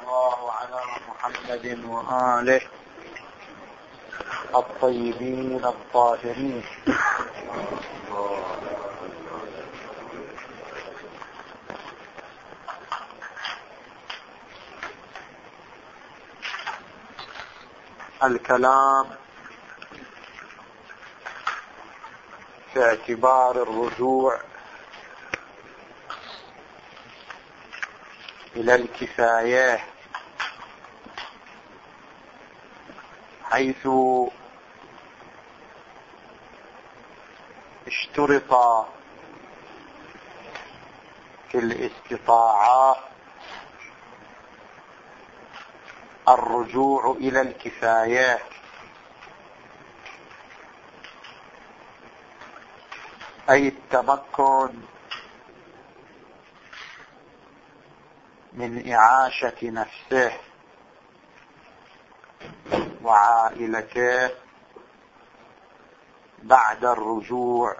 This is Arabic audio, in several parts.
الله على محمد وآله الطيبين الطاهرين. الكلام في اعتبار الرجوع إلى الكفاية حيث اشترط في الاستطاعة الرجوع إلى الكفاية أي التمكن من إعاشة نفسه وعائلته بعد الرجوع.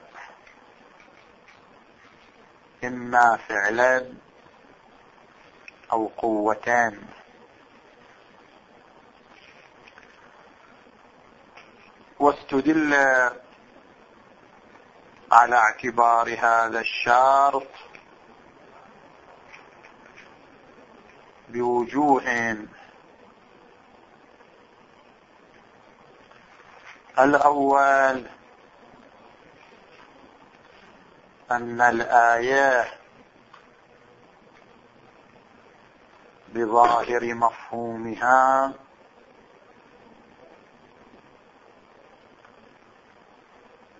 إما فعلا أو قوتان واستدل على اعتبار هذا الشرط بوجوه الأول أن الآية بظاهر مفهومها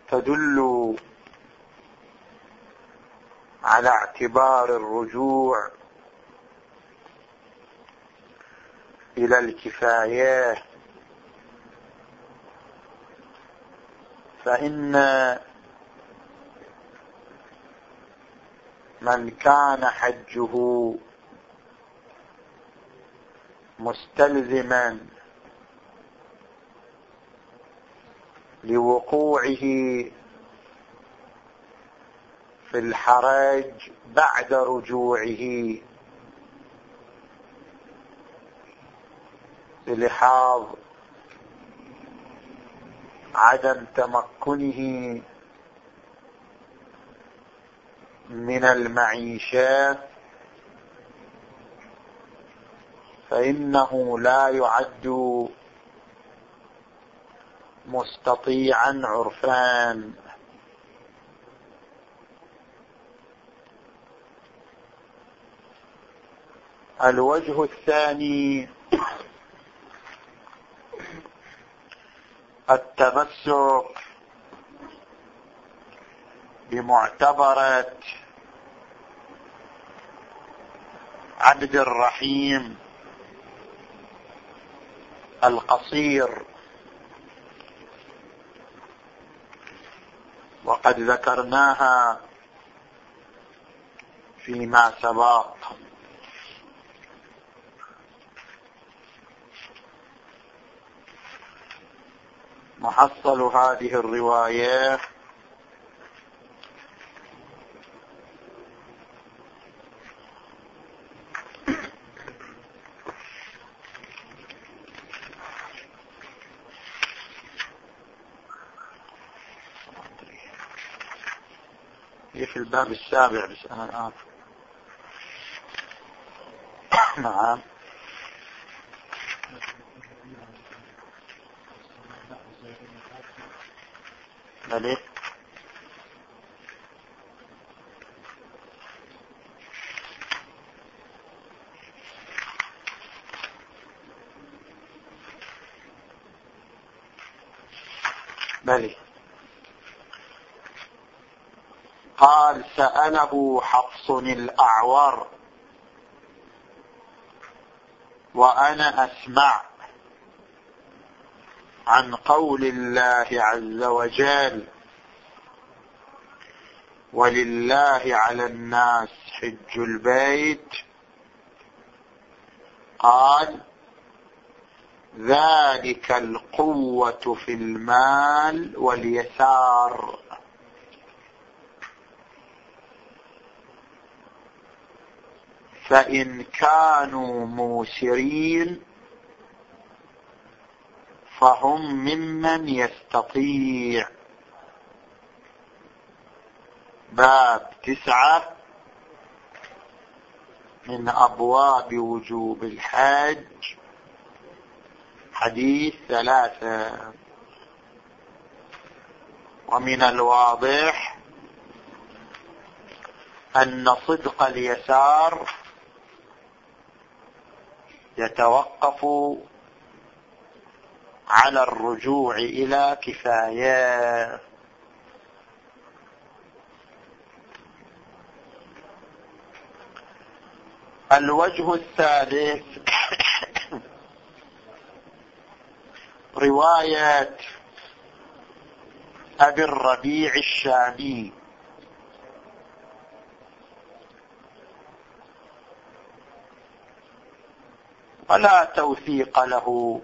تدل على اعتبار الرجوع إلى الكفاية. فإن من كان حجه مستلزما لوقوعه في الحرج بعد رجوعه للحاظ عدم تمكنه من المعيشة فإنه لا يعد مستطيعا عرفان الوجه الثاني التمسك بمعتبرة عبد الرحيم القصير. وقد ذكرناها فيما سبق. محصل هذه الرواية. في الباب السابع بس أنا الآن نعم. بلي بلي. قال سأله حفص الأعور وأنا أسمع. عن قول الله عز وجل ولله على الناس حج البيت قال ذلك القوة في المال واليسار فإن كانوا موسرين فهم ممن يستطيع. باب تسعة. من أبواب وجوب الحج. حديث ثلاثة. ومن الواضح أن صدق اليسار يتوقف على الرجوع إلى كفاية. الوجه الثالث. رواية أبي الربيع الشامي. ولا توثيق له.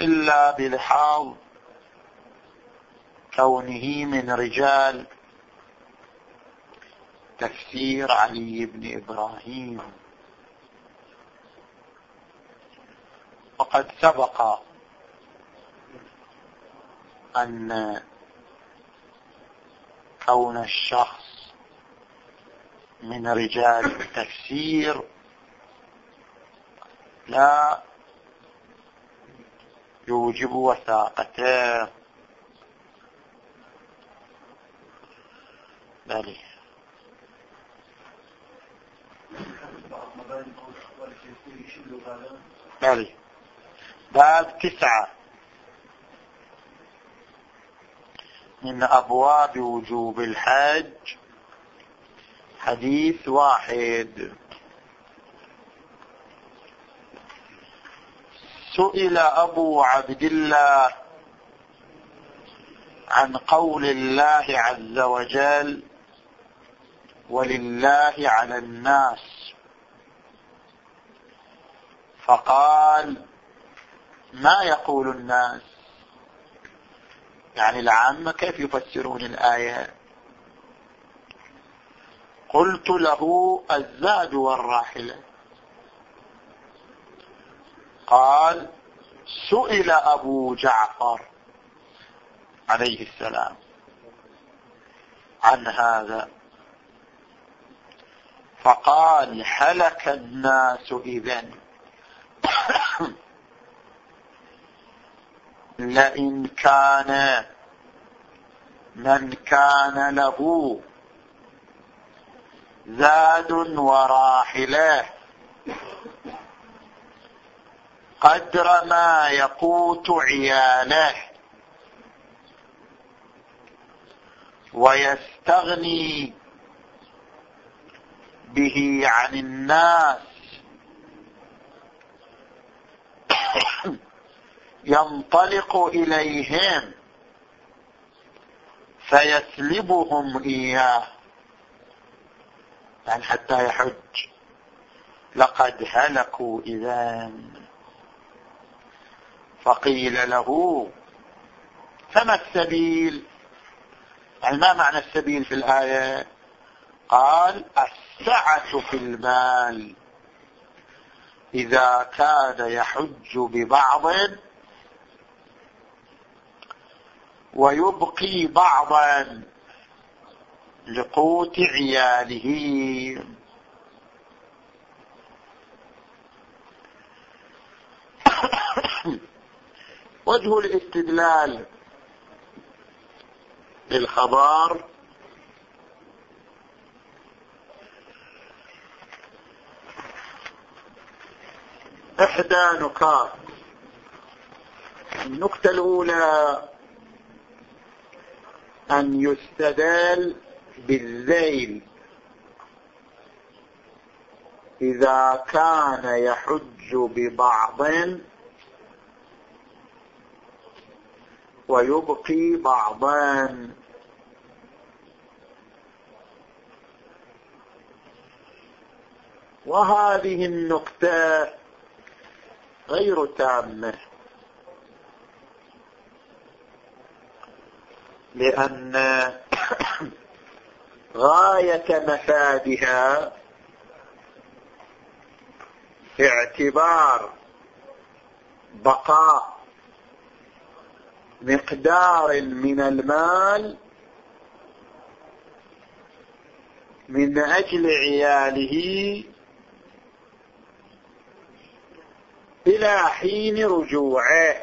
إلا بلحاظ كونه من رجال تفسير علي بن إبراهيم. وقد سبق أن كون الشخص من رجال التفسير لا يوجب وثاقته بل بل باب تسعة. من أبواب وجوب الحج. حديث واحد. سئل أبو عبد الله عن قول الله عز وجل ولله على الناس فقال ما يقول الناس؟ يعني العامة كيف يفسرون الآية؟ قلت له الزاد والراحلة قال سئل أبو جعفر عليه السلام عن هذا. فقال هلك الناس إذن؟ لئن كان من كان له زاد وراحله. قدر ما يقوت عياله ويستغني به عن الناس. ينطلق إليهم فيسلبهم إياه. يعني حتى يحج. لقد هلكوا إذا فقيل له فما السبيل؟ يعني ما معنى السبيل في الآية؟ قال السعة في المال. إذا كان يحج ببعض ويبقي بعضا لقوت عياله. وجه الاستدلال للخبر إحدى نكات. النكتة الأولى أن يستدل بالذيل. إذا كان يحج ببعض ويبقي بعضا وهذه النقطة غير تامة لأن غاية مفادها اعتبار بقاء مقدار من المال من أجل عياله إلى حين رجوعه.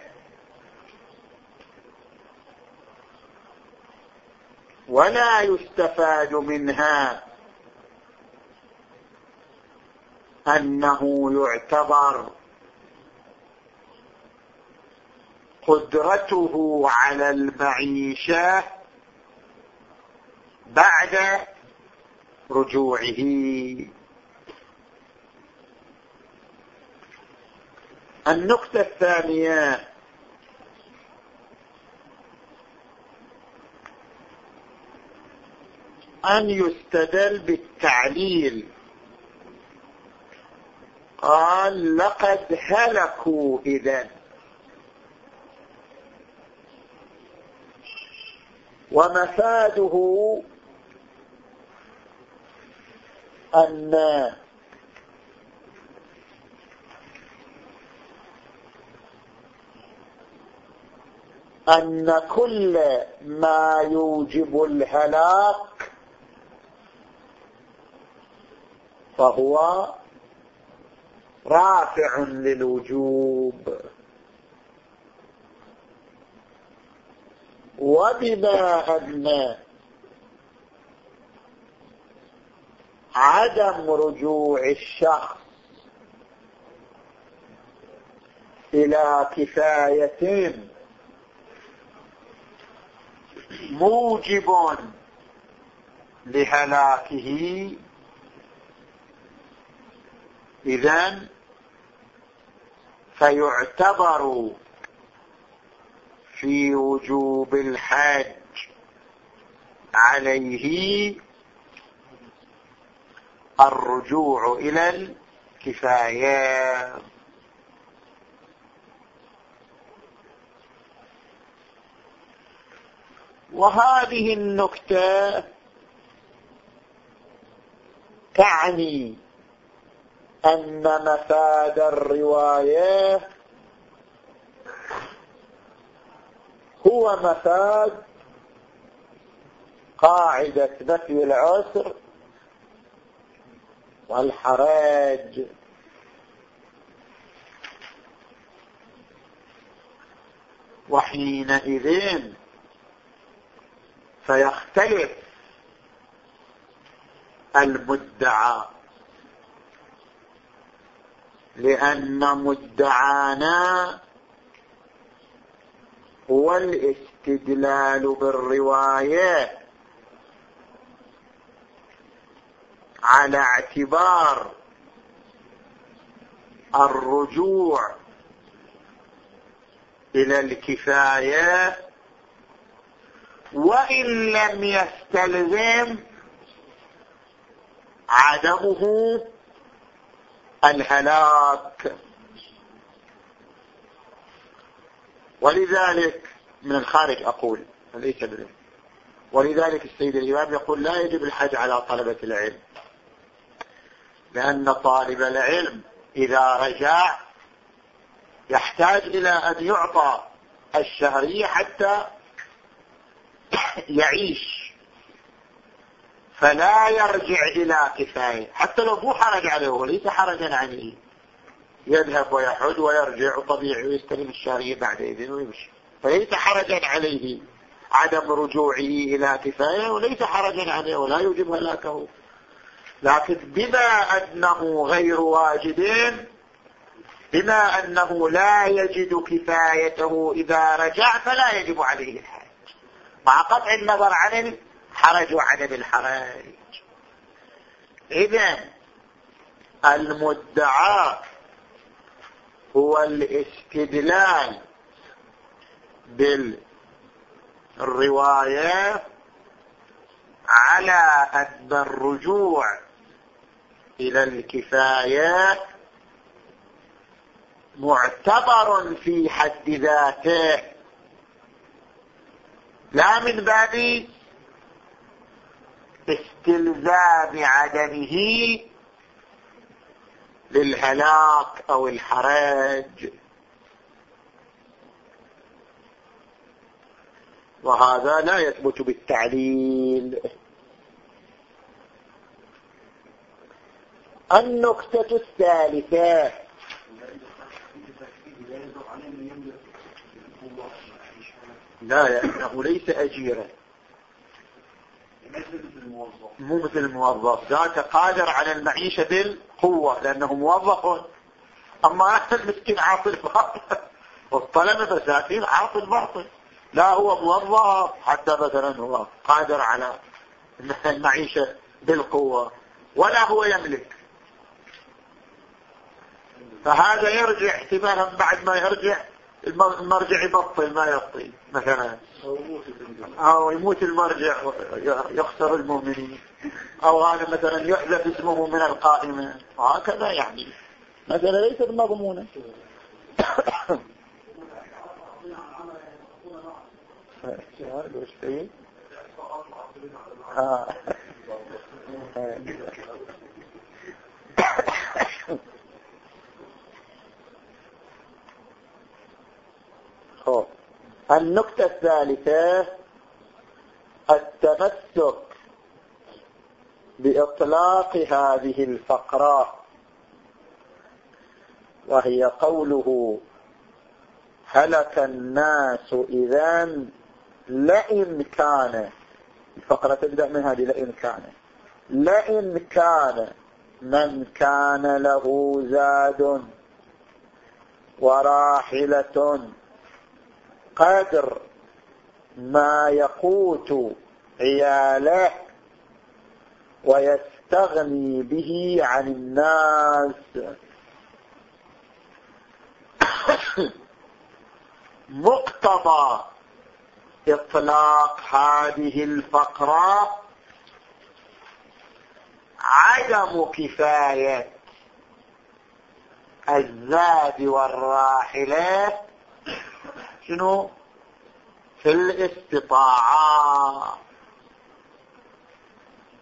ولا يستفاد منها أنه يعتبر قدرته على المعيشة بعد رجوعه. النقطة الثانية أن يستدل بالتعليل. قال لقد هلكوا إذا ومفاده أن أن كل ما يوجب الهلاك فهو رافع للوجوب. وبما أن عدم رجوع الشخص إلى كفاية موجب لهلاكه إذن فيعتبر في وجوب الحج عليه الرجوع إلى الكفاية. وهذه النكتة تعني أن مفاد الرواية هو مفاد قاعدة نفي العسر والحراج. وحينئذ فيختلف المدعى لأن مدعانا هو الاستدلال بالرواية على اعتبار الرجوع إلى الكفاية وإن لم يستلزم عدمه الهلاك. ولذلك من الخارج أقول ليس ولذلك السيد الإمام يقول لا يجب الحج على طلبة العلم لأن طالب العلم إذا رجع يحتاج إلى أن يعطى الشهرية حتى يعيش فلا يرجع إلى كفاية حتى لو مو حرج عليه وليس حرجا عليه. يذهب ويحج ويرجع طبيعي ويستلم الشهرية بعد إذن ويمشي. فليس حرجا عليه عدم رجوعه إلى كفاية وليس حرجا عليه ولا يوجب هلاكه. لكن بما أنه غير واجد بما أنه لا يجد كفايته إذا رجع فلا يجب عليه الحج مع قطع النظر عن الحرج وعدم الحرج. إذا المدعى هو الاستدلال بالرواية على أن الرجوع إلى الكفاية معتبر في حد ذاته. لا من باب استلزام عدمه للهلاك أو الحرج. وهذا لا يثبت بالتعليل. النكتة الثالثة. لا لأنه ليس أجيرا. مو مثل الموظف. ذاك قادر على المعيشة بالقوة لأنه موظف. أما أحسن المسكين عاطل الباطل والطلبة مساكين عاطل الباطل لا هو موظف. حتى مثلا هو قادر على المعيشة بالقوة ولا هو يملك. فهذا يرجع احتمالا بعد ما يرجع المرجع يبطل ما يبطل مثلا. أو يموت المرجع يخسر المؤمنين. أو هذا مثلا يحذف اسمه من القائمة وهكذا يعني. مثلا ليست مضمونة النقطة الثالثة التمسك بإطلاق هذه الفقرة وهي قوله هلك الناس إذا لئن كان الفقرة تبدأ من هذه لئن كان. لئن كان من كان له زاد وراحلة. قدر ما يقوت عياله ويستغني به عن الناس. مقتضى إطلاق هذه الفقرة عدم كفاية الزاد والراحلة شنو؟ في الاستطاعة.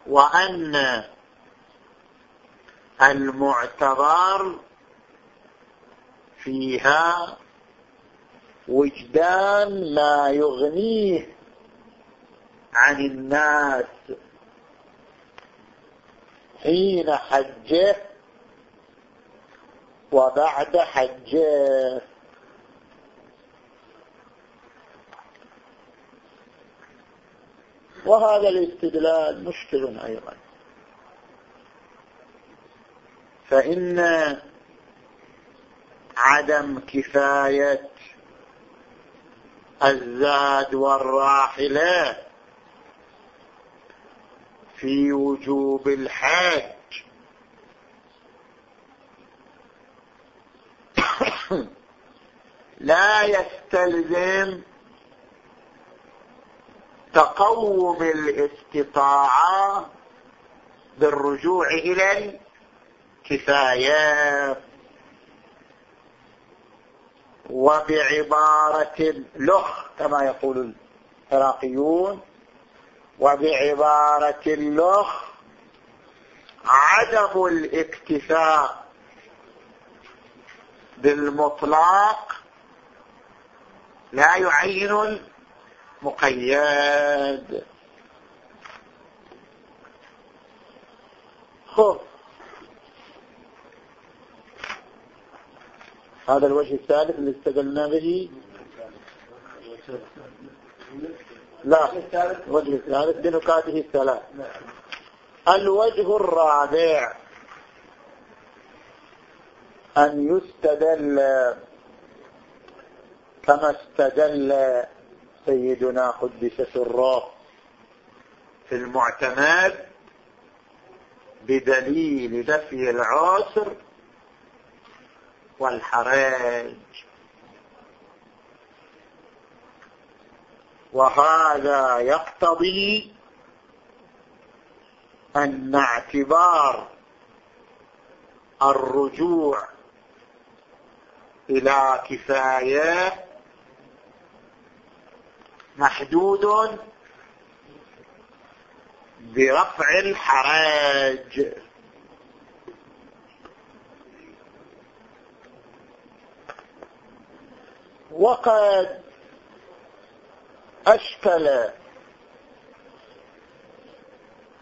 وأن المعتبر فيها وجدان ما يغنيه عن الناس. حين حجه وبعد حجه. وهذا الاستدلال مشكل أيضا. فإن عدم كفاية الزاد والراحلة في وجوب الحج لا يستلزم تقوم الاستطاعة بالرجوع إلى الكفاية وبعبارة لخ كما يقول العراقيون وبعبارة اللخ عدم الاكتفاء بالمطلق لا يعين مقيد. خب. هذا الوجه الثالث اللي استدلنا به. لا الوجه الثالث بنكاته الثلاث. الوجه الرابع. أن يستدل كما استدل سيدنا قدس سره في المعتمد بدليل نفي العسر والحرج وهذا يقتضي أن اعتبار الرجوع إلى كفاية محدود برفع الحرج وقد أشكل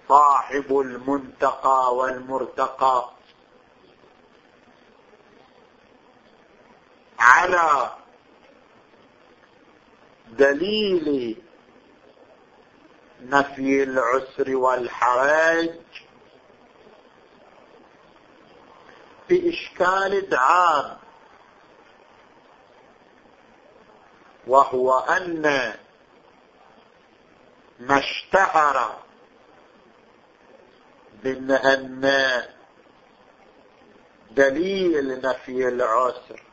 صاحب المنتقى والمرتقى على دليل نفي العسر والحرج بإشكال عام وهو أن ما اشتهر من أن دليل نفي العسر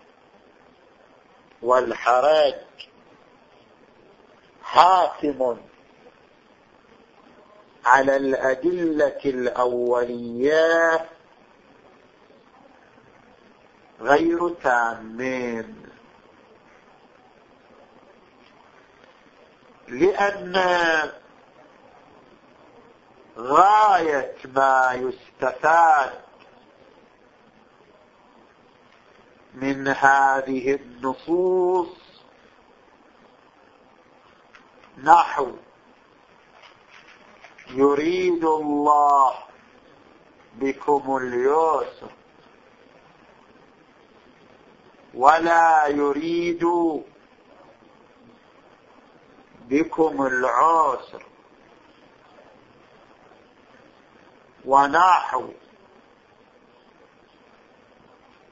والحرج حاكم على الأدلة الأولية غير تامين. لأن غاية ما يستفاد من هذه النصوص نحو يريد الله بكم اليسر ولا يريد بكم العسر ونحو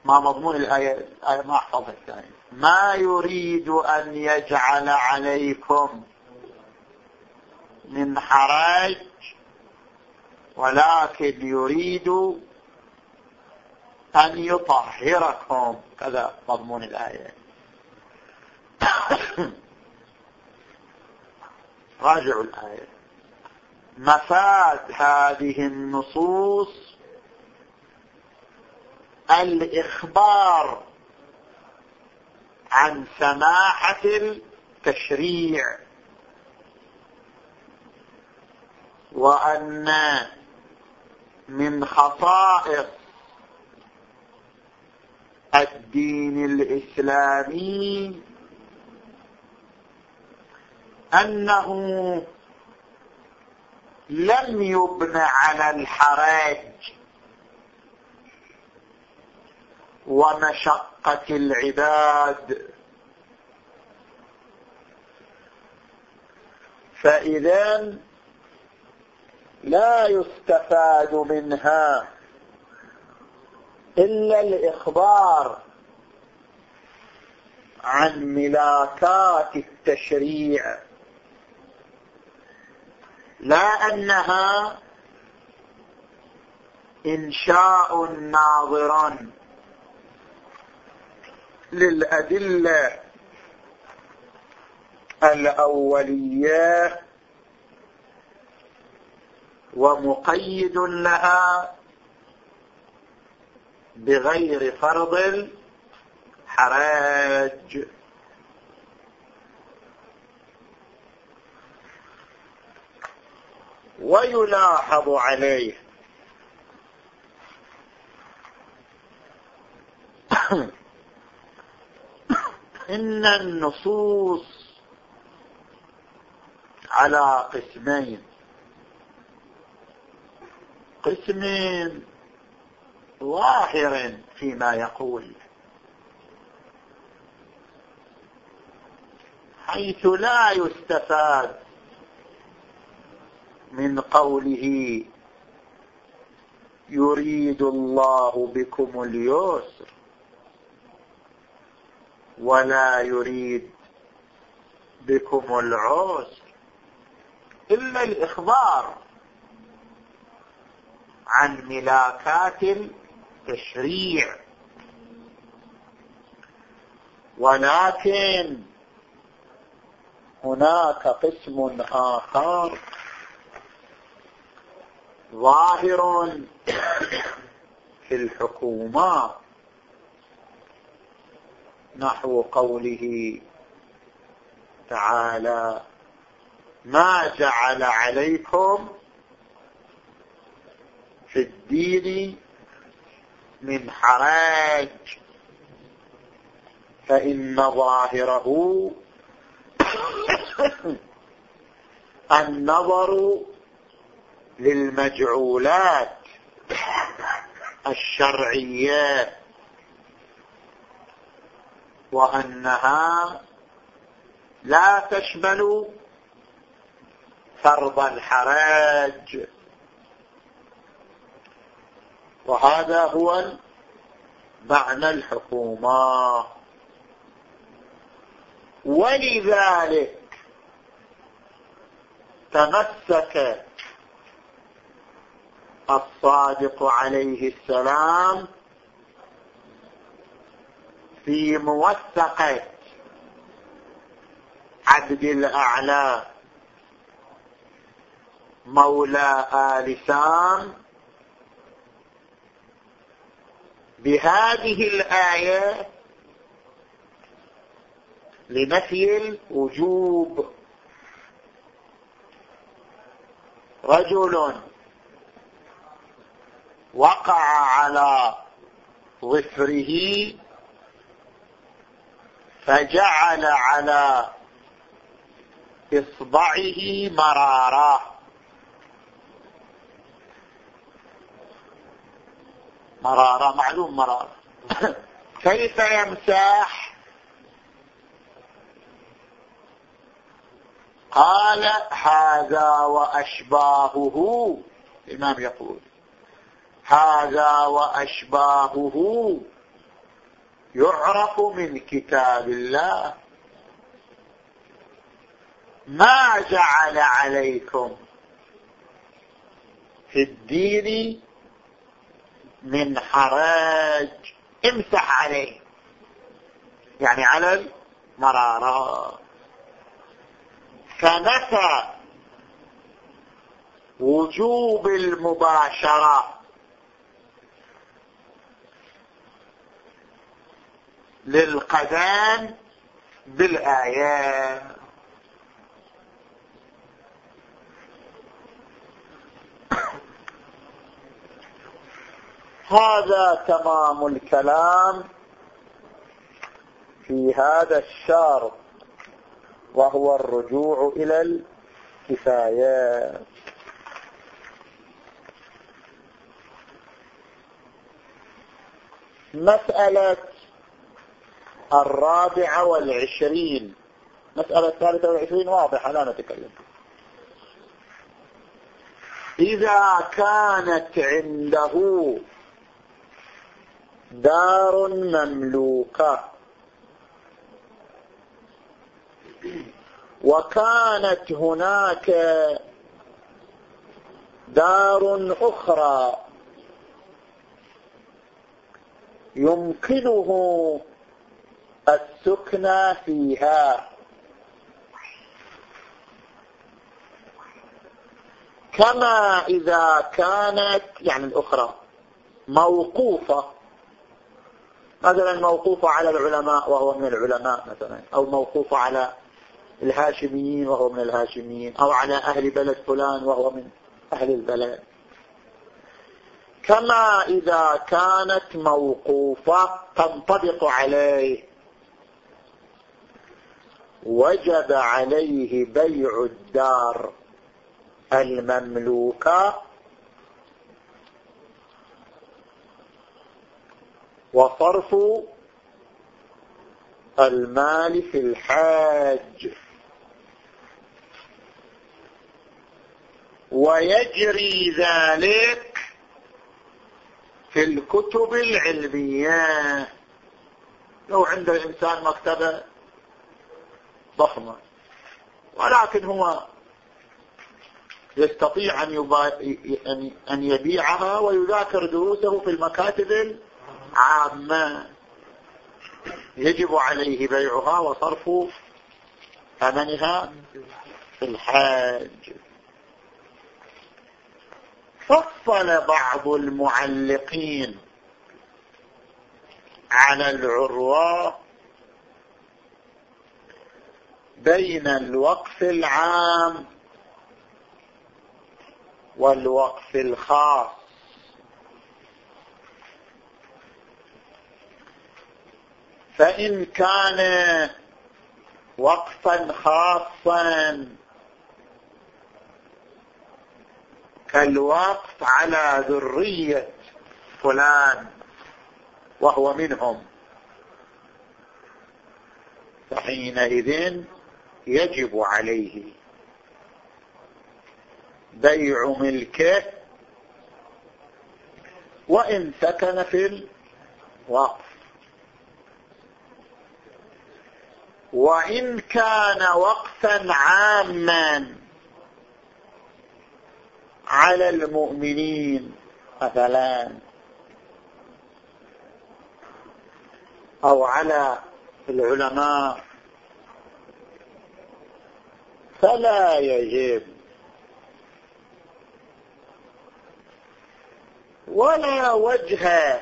ما مضمون الآية, ما أحفظ الثاني ما يريد أن يجعل عليكم من حرج ولكن يريد أن يطهركم. كذا مضمون الآية. راجعوا الآية. مفاد هذه النصوص الإخبار عن سماحة التشريع. وأن من خصائص الدين الإسلامي أنه لم يبن على الحرج ومشقة العباد. فإذا لا يستفاد منها إلا الإخبار عن ملاكات التشريع. لا أنها إنشاء ناظرا للأدلة الأولية ومقيد لها بغير فرض الحراج ويلاحظ عليه. إن النصوص على قسمين. قسم ظاهر فيما يقول. حيث لا يستفاد من قوله يريد الله بكم اليسر ولا يريد بكم العسر. إلا الإخبار. عن ملاكات التشريع. ولكن هناك قسم آخر ظاهر في الحكومات نحو قوله تعالى ما جعل عليكم في الدين من حرج فإن ظاهره النظر للمجعولات الشرعية وأنها لا تشمل فرض الحرج وهذا هو معنى الحكومة. ولذلك تمسك الصادق عليه السلام في موثقة عبد الأعلى مولى آل سام بهذه الآية لنفي الوجوب. رجل وقع على ظفره فجعل على إصبعه مرارة. مرارة معلوم مرارة. كيف يمسح قال هذا وأشباهه. الإمام يقول هذا وأشباهه. يعرف من كتاب الله. ما جعل عليكم في الدين من حرج امسح عليه. يعني على المرارات فنفى وجوب المباشرة؟ للقدام بالآيات. هذا تمام الكلام في هذا الشرط وهو الرجوع إلى الكفايات مسألة الرابعة والعشرين. مسألة الثالثة والعشرين واضحة لا نتكلم. إذا كانت عنده دار مملوكة وكانت هناك دار أخرى يمكنه السكنى فيها. كما إذا كانت يعني الأخرى موقوفة. مثلا موقوفة على العلماء وهو من العلماء مثلا أو موقوفة على الهاشميين وهو من الهاشميين أو على أهل بلد فلان وهو من أهل البلد. كما إذا كانت موقوفة تنطبق عليه. وجب عليه بيع الدار المملوكة وصرف المال في الحاج. ويجري ذلك في الكتب العلمية. لو عند الإنسان مكتبة ضخمة ولكن هو يستطيع أن يبيعها ويذاكر دروسه في المكاتب العامة يجب عليه بيعها وصرف ثمنها في الحاج. فصل بعض المعلقين على العروة بين الوقف العام والوقف الخاص. فإن كان وقفا خاصا كالوقف على ذرية فلان وهو منهم. فحينئذ يجب عليه بيع ملكه وإن سكن في الوقف. وإن كان وقفا عاما على المؤمنين مثلا أو على العلماء فلا يجب. ولا وجه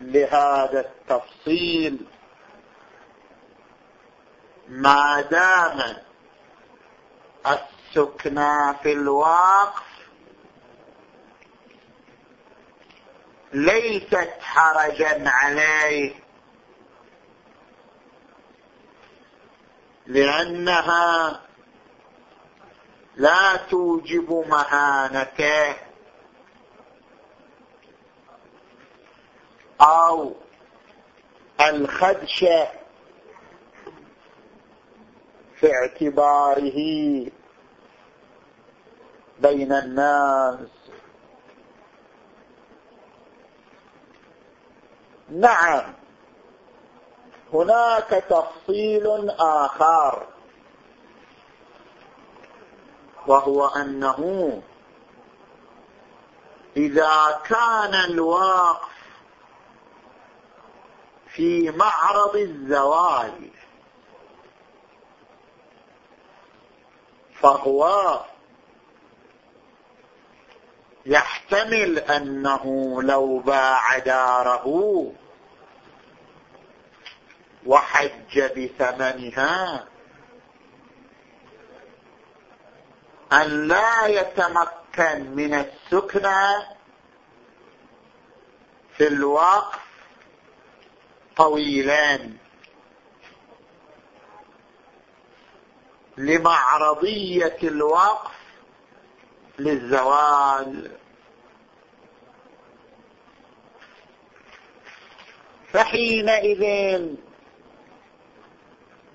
لهذا التفصيل. ما دام السكنى في الوقف ليست حرجا عليه لأنها لا توجب مهانته أو الخدش في اعتباره بين الناس. نعم هناك تفصيل آخر وهو أنه إذا كان الواقف في معرض الزوال فهو يحتمل أنه لو باع داره وحج بثمنها أن لا يتمكن من السكنى في الوقف طويلان. لمعرضية الوقف للزوال. فحينئذ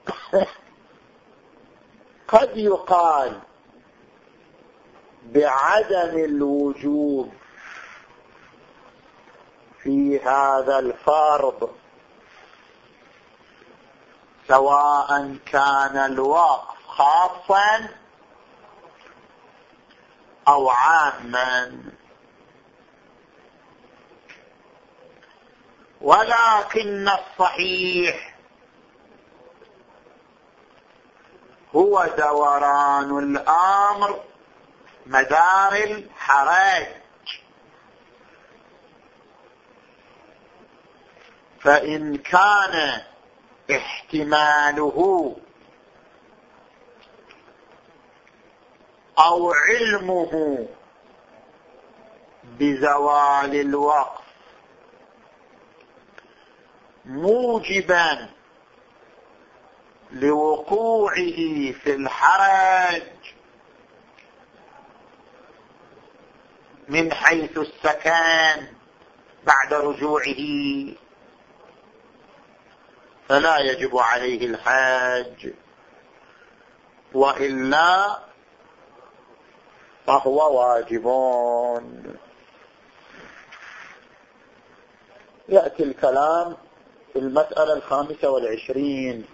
قد يقال بعدم الوجوب في هذا الفرض سواء كان الوقف خاصا أو عاما. ولكن الصحيح هو دوران الأمر مدار الحراج فإن كان احتماله أو علمه بزوال الوقت موجبا لوقوعه في الحرج من حيث السكان بعد رجوعه. فلا يجب عليه الحاج وإلا فهو واجب يأتي الكلام في المسألة الخامسة والعشرين.